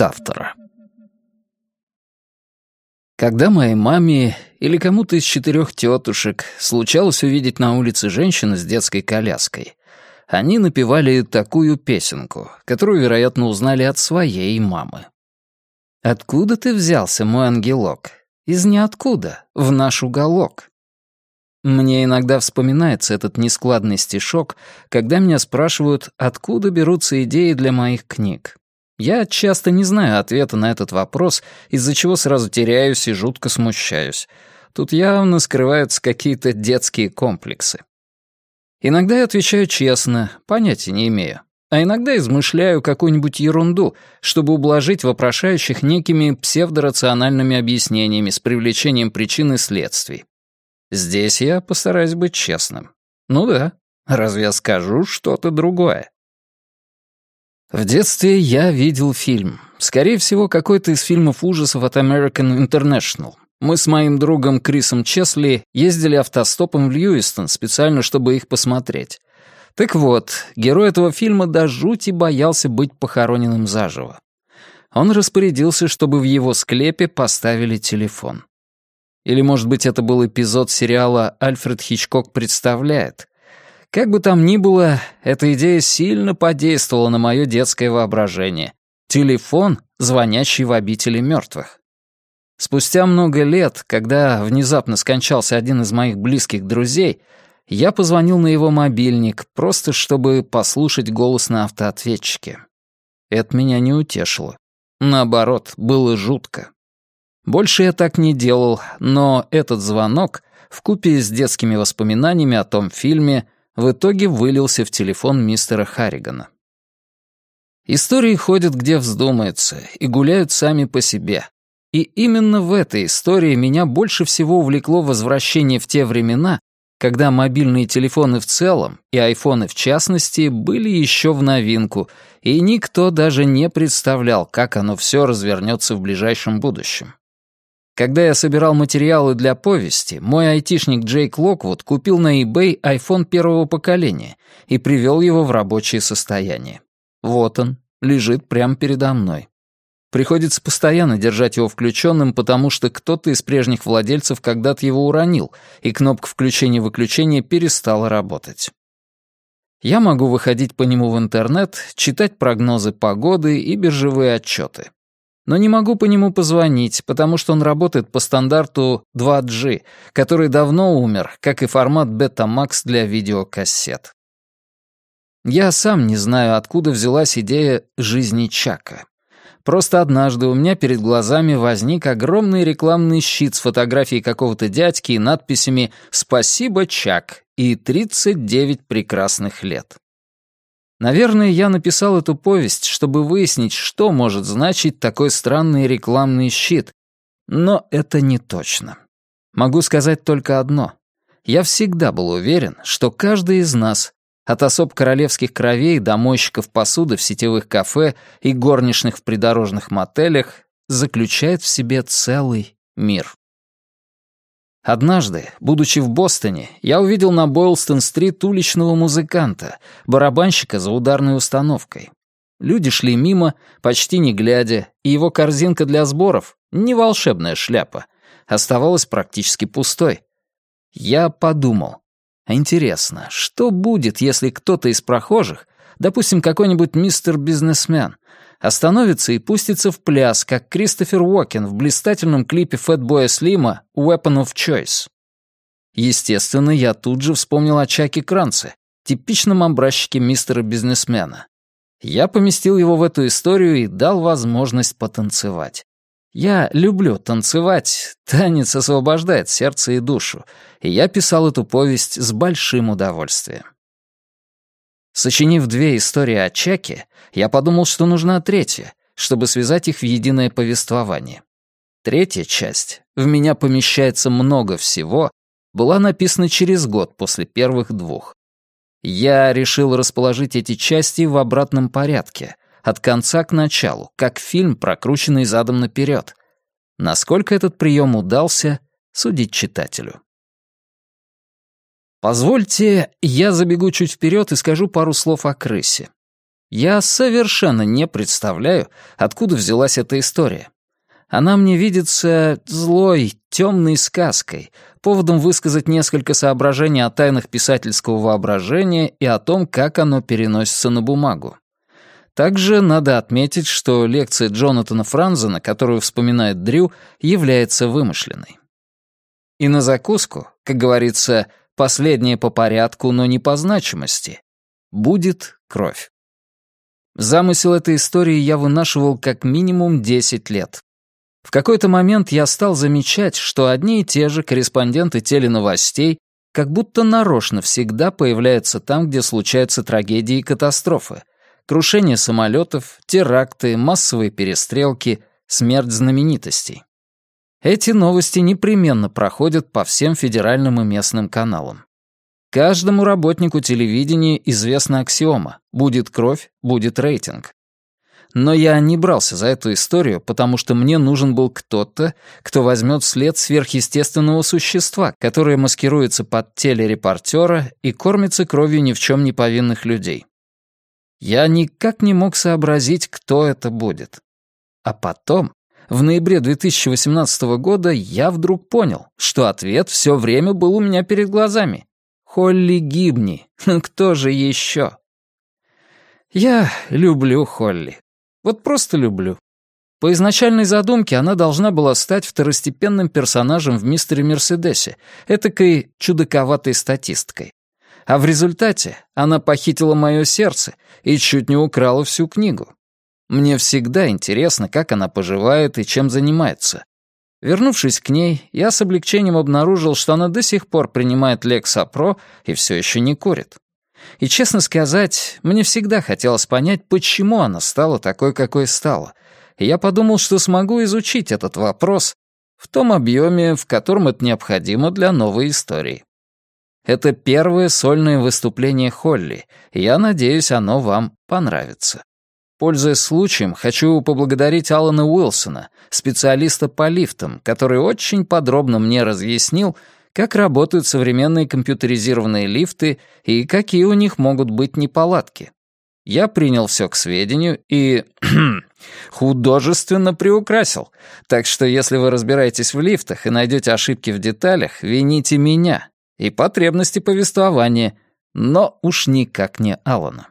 Автора. Когда моей маме или кому-то из четырех тетушек случалось увидеть на улице женщину с детской коляской, они напевали такую песенку, которую, вероятно, узнали от своей мамы. «Откуда ты взялся, мой ангелок? Из ниоткуда, в наш уголок». Мне иногда вспоминается этот нескладный стишок, когда меня спрашивают, откуда берутся идеи для моих книг. Я часто не знаю ответа на этот вопрос, из-за чего сразу теряюсь и жутко смущаюсь. Тут явно скрываются какие-то детские комплексы. Иногда я отвечаю честно, понятия не имею. А иногда измышляю какую-нибудь ерунду, чтобы ублажить вопрошающих некими псевдорациональными объяснениями с привлечением причин и следствий. Здесь я постараюсь быть честным. Ну да, разве я скажу что-то другое? В детстве я видел фильм. Скорее всего, какой-то из фильмов ужасов от American International. Мы с моим другом Крисом Чесли ездили автостопом в Льюистон специально, чтобы их посмотреть. Так вот, герой этого фильма до жути боялся быть похороненным заживо. Он распорядился, чтобы в его склепе поставили телефон. Или, может быть, это был эпизод сериала «Альфред Хичкок представляет», как бы там ни было, эта идея сильно подействовала на мое детское воображение. Телефон, звонящий в обители мертвых. Спустя много лет, когда внезапно скончался один из моих близких друзей, я позвонил на его мобильник, просто чтобы послушать голос на автоответчике. Это меня не утешило. Наоборот, было жутко. Больше я так не делал, но этот звонок, вкупе с детскими воспоминаниями о том фильме, в итоге вылился в телефон мистера Харригана. Истории ходят где вздумается и гуляют сами по себе. И именно в этой истории меня больше всего увлекло возвращение в те времена, когда мобильные телефоны в целом и айфоны в частности были еще в новинку, и никто даже не представлял, как оно все развернется в ближайшем будущем. Когда я собирал материалы для повести, мой айтишник Джейк Локвуд купил на eBay iPhone первого поколения и привел его в рабочее состояние. Вот он, лежит прямо передо мной. Приходится постоянно держать его включенным, потому что кто-то из прежних владельцев когда-то его уронил, и кнопка включения-выключения перестала работать. Я могу выходить по нему в интернет, читать прогнозы погоды и биржевые отчеты но не могу по нему позвонить, потому что он работает по стандарту 2G, который давно умер, как и формат Betamax для видеокассет. Я сам не знаю, откуда взялась идея жизни Чака. Просто однажды у меня перед глазами возник огромный рекламный щит с фотографией какого-то дядьки и надписями «Спасибо, Чак» и «39 прекрасных лет». Наверное, я написал эту повесть, чтобы выяснить, что может значить такой странный рекламный щит. Но это не точно. Могу сказать только одно. Я всегда был уверен, что каждый из нас, от особ королевских кровей до мойщиков посуды в сетевых кафе и горничных в придорожных мотелях, заключает в себе целый мир. Однажды, будучи в Бостоне, я увидел на Бойлстон-стрит уличного музыканта, барабанщика за ударной установкой. Люди шли мимо, почти не глядя, и его корзинка для сборов, не волшебная шляпа, оставалась практически пустой. Я подумал, интересно, что будет, если кто-то из прохожих, допустим, какой-нибудь мистер-бизнесмен, остановится и пустится в пляс, как Кристофер Уокен в блистательном клипе Фэтбоя Слима «Weapon of Choice». Естественно, я тут же вспомнил о Чаке Кранце, типичном образчике мистера-бизнесмена. Я поместил его в эту историю и дал возможность потанцевать. Я люблю танцевать, танец освобождает сердце и душу, и я писал эту повесть с большим удовольствием. Сочинив две истории о Чаке, я подумал, что нужна третья, чтобы связать их в единое повествование. Третья часть «В меня помещается много всего» была написана через год после первых двух. Я решил расположить эти части в обратном порядке, от конца к началу, как фильм, прокрученный задом наперед. Насколько этот прием удался, судить читателю. Позвольте, я забегу чуть вперед и скажу пару слов о крысе. Я совершенно не представляю, откуда взялась эта история. Она мне видится злой, темной сказкой, поводом высказать несколько соображений о тайнах писательского воображения и о том, как оно переносится на бумагу. Также надо отметить, что лекция Джонатана Франзена, которую вспоминает Дрю, является вымышленной. И на закуску, как говорится, последнее по порядку, но не по значимости, будет кровь. Замысел этой истории я вынашивал как минимум 10 лет. В какой-то момент я стал замечать, что одни и те же корреспонденты теленовостей как будто нарочно всегда появляются там, где случаются трагедии и катастрофы. Крушение самолетов, теракты, массовые перестрелки, смерть знаменитостей. Эти новости непременно проходят по всем федеральным и местным каналам. Каждому работнику телевидения известна аксиома «будет кровь, будет рейтинг». Но я не брался за эту историю, потому что мне нужен был кто-то, кто возьмет след сверхъестественного существа, которое маскируется под телерепортера и кормится кровью ни в чем не повинных людей. Я никак не мог сообразить, кто это будет. А потом, в ноябре 2018 года, я вдруг понял, что ответ все время был у меня перед глазами. Холли Гибни. Кто же еще? Я люблю Холли. Вот просто люблю. По изначальной задумке она должна была стать второстепенным персонажем в «Мистере Мерседесе», этакой чудаковатой статисткой. А в результате она похитила мое сердце и чуть не украла всю книгу. Мне всегда интересно, как она поживает и чем занимается. Вернувшись к ней, я с облегчением обнаружил, что она до сих пор принимает Лексапро и все еще не курит. И, честно сказать, мне всегда хотелось понять, почему она стала такой, какой стала. И я подумал, что смогу изучить этот вопрос в том объеме, в котором это необходимо для новой истории. Это первое сольное выступление Холли, и я надеюсь, оно вам понравится. Пользуясь случаем, хочу поблагодарить Алана Уилсона, специалиста по лифтам, который очень подробно мне разъяснил, как работают современные компьютеризированные лифты и какие у них могут быть неполадки. Я принял все к сведению и художественно приукрасил. Так что если вы разбираетесь в лифтах и найдете ошибки в деталях, вините меня и потребности повествования, но уж никак не Алана.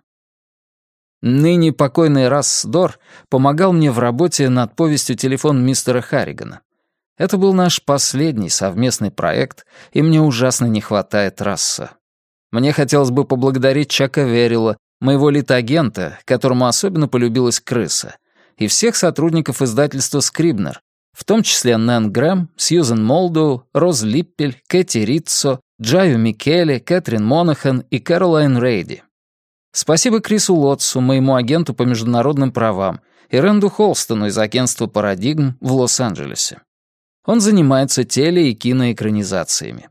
Ныне покойный Расс Дор помогал мне в работе над повестью «Телефон мистера Харригана». Это был наш последний совместный проект, и мне ужасно не хватает Расса. Мне хотелось бы поблагодарить Чака Верила, моего литагента, которому особенно полюбилась крыса, и всех сотрудников издательства «Скрибнер», в том числе Нэн Грэм, Сьюзен Молдоу, Роз Липпель, Кэти Ритцо, Джаю Микеле, Кэтрин Монахан и Кэролайн Рейди. Спасибо Крису Лотсу, моему агенту по международным правам, и Рэнду Холстону из агентства «Парадигм» в Лос-Анджелесе. Он занимается теле- и киноэкранизациями.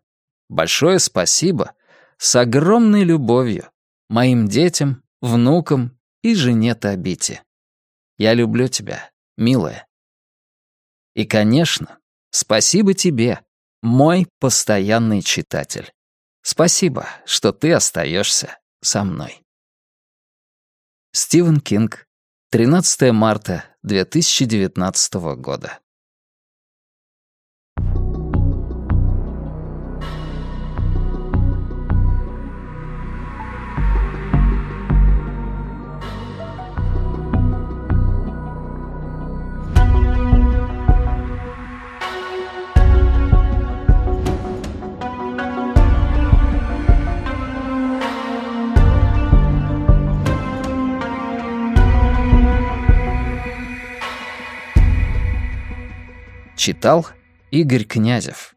Большое спасибо с огромной любовью моим детям, внукам и жене Табите. Я люблю тебя, милая. И, конечно, спасибо тебе, мой постоянный читатель. Спасибо, что ты остаешься со мной. Стивен Кинг, 13 марта 2019 года. Читал Игорь Князев